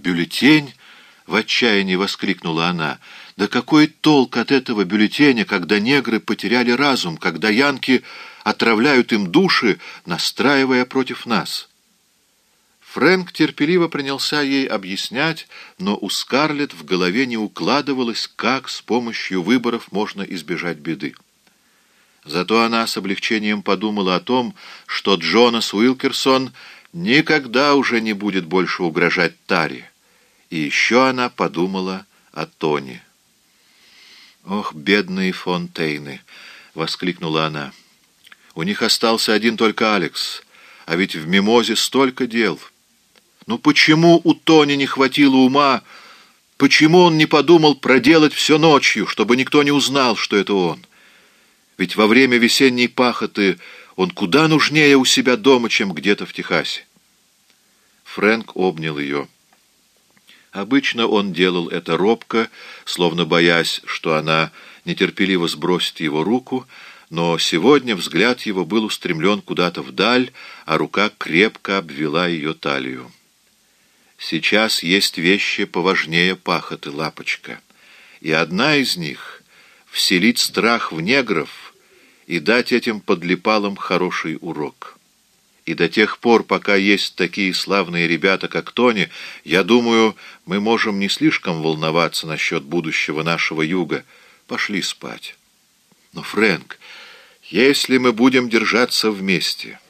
«Бюллетень?» — в отчаянии воскликнула она. «Да какой толк от этого бюллетеня, когда негры потеряли разум, когда янки отравляют им души, настраивая против нас?» Фрэнк терпеливо принялся ей объяснять, но у Скарлетт в голове не укладывалось, как с помощью выборов можно избежать беды. Зато она с облегчением подумала о том, что Джонас Уилкерсон никогда уже не будет больше угрожать Таре. И еще она подумала о Тони. «Ох, бедные Фонтейны!» — воскликнула она. «У них остался один только Алекс, а ведь в Мимозе столько дел». Ну почему у Тони не хватило ума, почему он не подумал проделать все ночью, чтобы никто не узнал, что это он? Ведь во время весенней пахоты он куда нужнее у себя дома, чем где-то в Техасе. Фрэнк обнял ее. Обычно он делал это робко, словно боясь, что она нетерпеливо сбросит его руку, но сегодня взгляд его был устремлен куда-то вдаль, а рука крепко обвела ее талию. Сейчас есть вещи поважнее пахоты, лапочка. И одна из них — вселить страх в негров и дать этим подлипалам хороший урок. И до тех пор, пока есть такие славные ребята, как Тони, я думаю, мы можем не слишком волноваться насчет будущего нашего юга. Пошли спать. Но, Фрэнк, если мы будем держаться вместе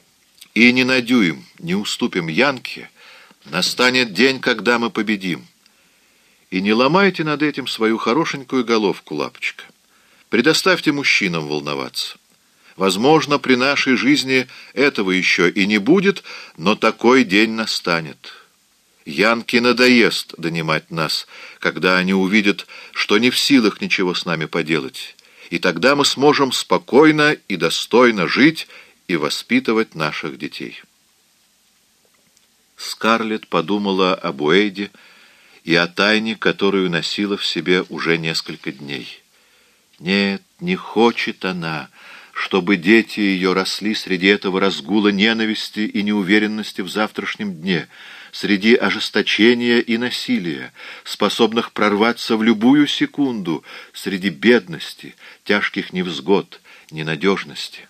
и не на дюйм не уступим Янке, Настанет день, когда мы победим. И не ломайте над этим свою хорошенькую головку, лапочка. Предоставьте мужчинам волноваться. Возможно, при нашей жизни этого еще и не будет, но такой день настанет. Янки надоест донимать нас, когда они увидят, что не в силах ничего с нами поделать. И тогда мы сможем спокойно и достойно жить и воспитывать наших детей». Скарлетт подумала об Уэйде и о тайне, которую носила в себе уже несколько дней. Нет, не хочет она, чтобы дети ее росли среди этого разгула ненависти и неуверенности в завтрашнем дне, среди ожесточения и насилия, способных прорваться в любую секунду, среди бедности, тяжких невзгод, ненадежности.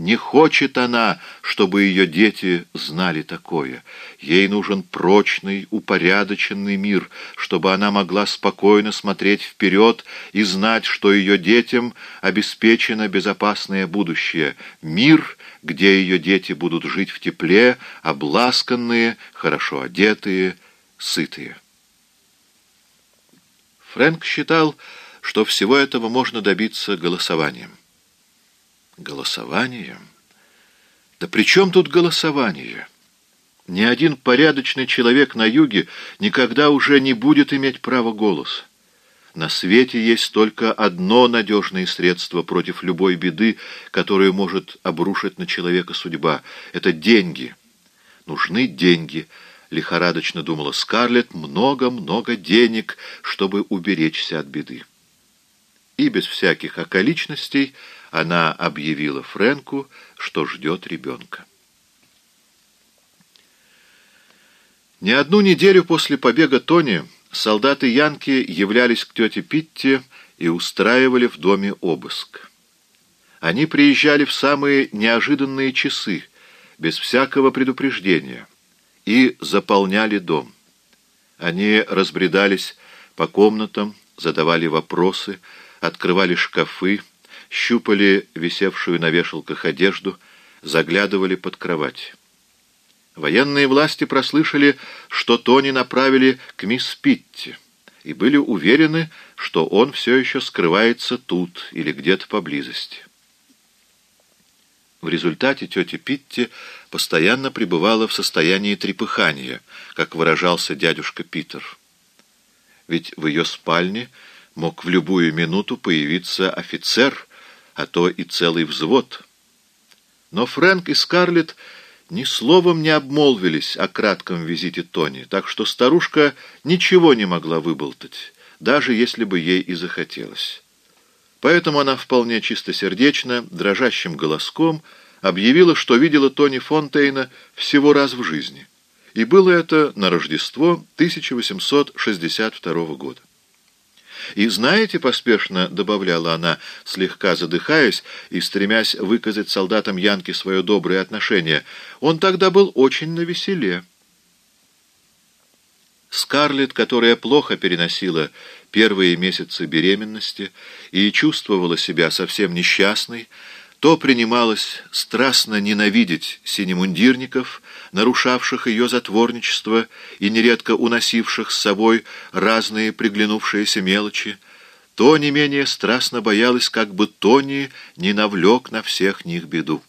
Не хочет она, чтобы ее дети знали такое. Ей нужен прочный, упорядоченный мир, чтобы она могла спокойно смотреть вперед и знать, что ее детям обеспечено безопасное будущее. Мир, где ее дети будут жить в тепле, обласканные, хорошо одетые, сытые. Фрэнк считал, что всего этого можно добиться голосованием. Голосование? Да при чем тут голосование? Ни один порядочный человек на юге никогда уже не будет иметь права голоса. На свете есть только одно надежное средство против любой беды, которую может обрушить на человека судьба. Это деньги. Нужны деньги, лихорадочно думала Скарлетт, много-много денег, чтобы уберечься от беды. И без всяких околичностей она объявила Фрэнку, что ждет ребенка. Не одну неделю после побега Тони солдаты Янки являлись к тете Питти и устраивали в доме обыск. Они приезжали в самые неожиданные часы, без всякого предупреждения, и заполняли дом. Они разбредались по комнатам, задавали вопросы, открывали шкафы, щупали висевшую на вешалках одежду, заглядывали под кровать. Военные власти прослышали, что Тони направили к мисс Питти, и были уверены, что он все еще скрывается тут или где-то поблизости. В результате тетя Питти постоянно пребывала в состоянии трепыхания, как выражался дядюшка Питер. Ведь в ее спальне мог в любую минуту появиться офицер, а то и целый взвод. Но Фрэнк и Скарлетт ни словом не обмолвились о кратком визите Тони, так что старушка ничего не могла выболтать, даже если бы ей и захотелось. Поэтому она вполне чистосердечно, дрожащим голоском, объявила, что видела Тони Фонтейна всего раз в жизни, И было это на Рождество 1862 года. «И знаете, — поспешно добавляла она, слегка задыхаясь и стремясь выказать солдатам Янки свое доброе отношение, — он тогда был очень навеселе». Скарлетт, которая плохо переносила первые месяцы беременности и чувствовала себя совсем несчастной, то принималась страстно ненавидеть синемундирников, нарушавших ее затворничество и нередко уносивших с собой разные приглянувшиеся мелочи, то не менее страстно боялась, как бы Тони не навлек на всех них беду.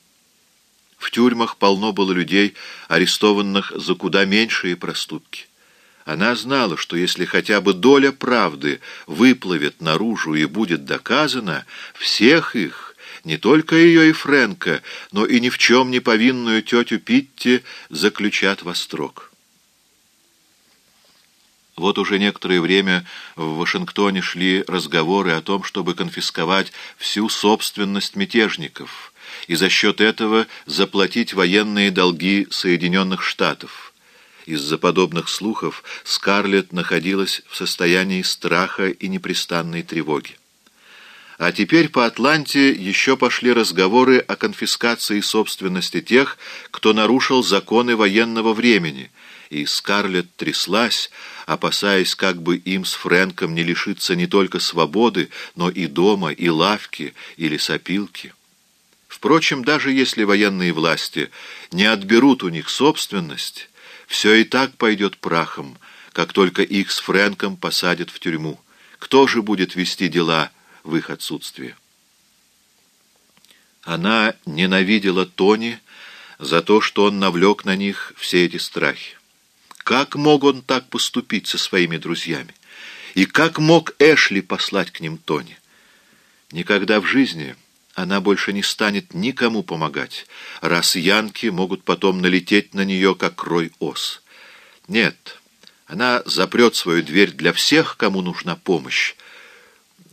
В тюрьмах полно было людей, арестованных за куда меньшие проступки. Она знала, что если хотя бы доля правды выплывет наружу и будет доказана, всех их, не только ее и Фрэнка, но и ни в чем не повинную тетю Питти заключат во строк. Вот уже некоторое время в Вашингтоне шли разговоры о том, чтобы конфисковать всю собственность мятежников и за счет этого заплатить военные долги Соединенных Штатов. Из-за подобных слухов Скарлетт находилась в состоянии страха и непрестанной тревоги. А теперь по Атланте еще пошли разговоры о конфискации собственности тех, кто нарушил законы военного времени, и Скарлетт тряслась, опасаясь, как бы им с Фрэнком не лишиться не только свободы, но и дома, и лавки, или сопилки. Впрочем, даже если военные власти не отберут у них собственность, все и так пойдет прахом, как только их с Фрэнком посадят в тюрьму. Кто же будет вести дела в их отсутствие? Она ненавидела Тони за то, что он навлек на них все эти страхи. Как мог он так поступить со своими друзьями? И как мог Эшли послать к ним Тони? Никогда в жизни она больше не станет никому помогать, раз янки могут потом налететь на нее, как рой ос. Нет, она запрет свою дверь для всех, кому нужна помощь,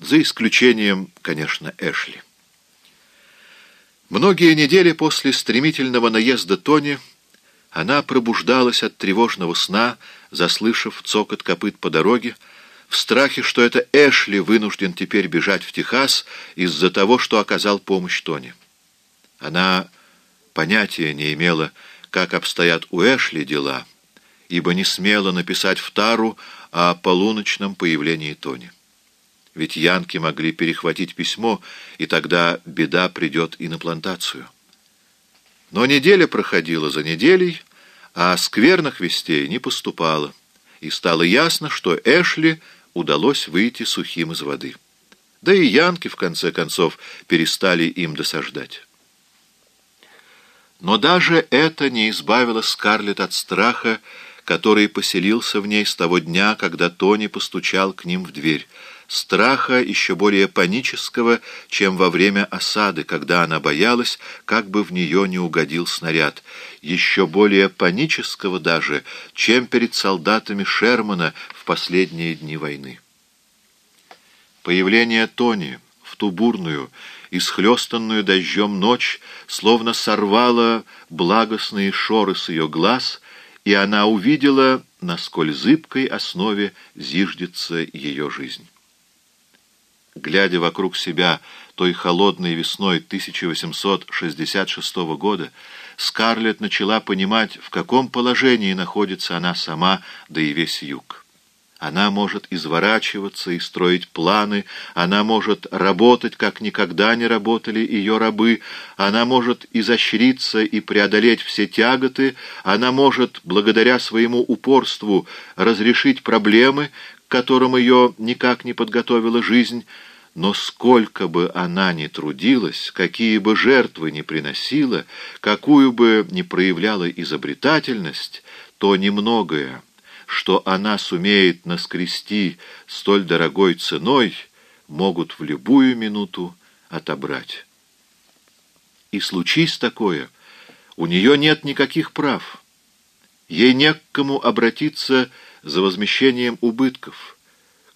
за исключением, конечно, Эшли. Многие недели после стремительного наезда Тони она пробуждалась от тревожного сна, заслышав цокот копыт по дороге, в страхе, что это Эшли вынужден теперь бежать в Техас из-за того, что оказал помощь Тони. Она понятия не имела, как обстоят у Эшли дела, ибо не смела написать в Тару о полуночном появлении Тони. Ведь янки могли перехватить письмо, и тогда беда придет и на плантацию. Но неделя проходила за неделей, а скверных вестей не поступало, и стало ясно, что Эшли — удалось выйти сухим из воды. Да и янки, в конце концов, перестали им досаждать. Но даже это не избавило Скарлетт от страха, который поселился в ней с того дня, когда Тони постучал к ним в дверь. Страха еще более панического, чем во время осады, когда она боялась, как бы в нее не угодил снаряд. Еще более панического даже, чем перед солдатами Шермана в последние дни войны. Появление Тони в ту бурную, исхлестанную дождем ночь, словно сорвало благостные шоры с ее глаз, и она увидела, на сколь зыбкой основе зиждется ее жизнь. Глядя вокруг себя той холодной весной 1866 года, Скарлетт начала понимать, в каком положении находится она сама, да и весь юг. Она может изворачиваться и строить планы, она может работать, как никогда не работали ее рабы, она может изощриться и преодолеть все тяготы, она может, благодаря своему упорству, разрешить проблемы, к которым ее никак не подготовила жизнь, но сколько бы она ни трудилась, какие бы жертвы ни приносила, какую бы ни проявляла изобретательность, то немногое — что она сумеет наскрести столь дорогой ценой, могут в любую минуту отобрать. И случись такое, у нее нет никаких прав. Ей не к кому обратиться за возмещением убытков,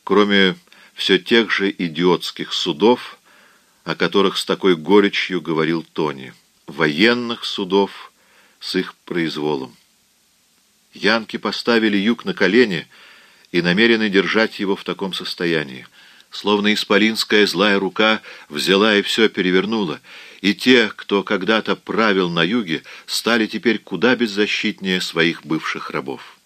кроме все тех же идиотских судов, о которых с такой горечью говорил Тони, военных судов с их произволом. Янки поставили юг на колени и намерены держать его в таком состоянии. Словно исполинская злая рука взяла и все перевернула, и те, кто когда-то правил на юге, стали теперь куда беззащитнее своих бывших рабов.